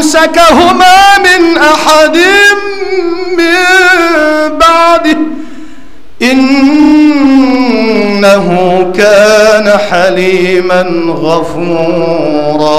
أمسكهما من أحد من بعده إنه كان حليما غفورا.